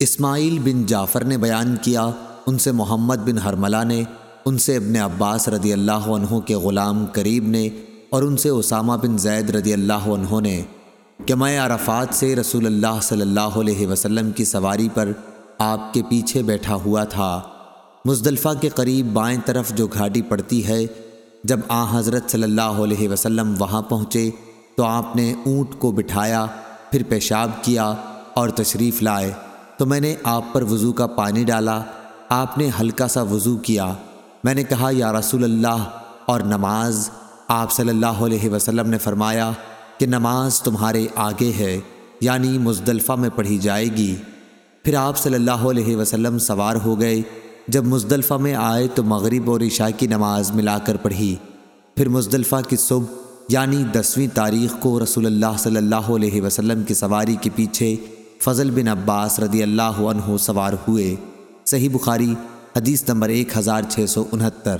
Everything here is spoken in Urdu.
اسماعیل بن جعفر نے بیان کیا، ان سے محمد بن حرملہ نے، ان سے ابن عباس رضی اللہ عنہ کے غلام قریب نے، اور ان سے اسامہ بن زید رضی اللہ عنہ نے کہ میں عرفات سے رسول اللہ صلی اللہ علیہ وسلم کی سواری پر آپ کے پیچھے بیٹھا ہوا تھا۔ مزدلفہ کے قریب بائیں طرف جو گھاٹی پڑتی ہے، جب آ حضرت صلی اللہ علیہ وسلم وہاں پہنچے تو آپ نے اونٹ کو بٹھایا، پھر پیشاب کیا اور تشریف لائے۔ تو میں نے آپ پر وضو کا پانی ڈالا، آپ نے ہلکا سا وضو کیا۔ میں نے کہا، یا رسول اللہ، اور نماز آپ صلی اللہ علیہ وسلم نے فرمایا کہ نماز تمہارے آگے ہے یعنی مزدلفہ میں پڑھی جائے گی۔ پھر آپ صلی اللہ علیہ وسلم سوار ہو گئے۔ جب مزدلفہ میں آئے تو مغرب اور عشاء کی نماز ملا کر پڑھی۔ پھر مزدلفہ کی صبح یعنی دسویں تاریخ کو رسول اللہ صلی اللہ علیہ وسلم کی سواری کے پیچھے فضل بن عباس رضی اللہ عنہ سوار ہوئے۔ صحیح بخاری، حدیث نمبر ایک ہزار چھ سو انہتر۔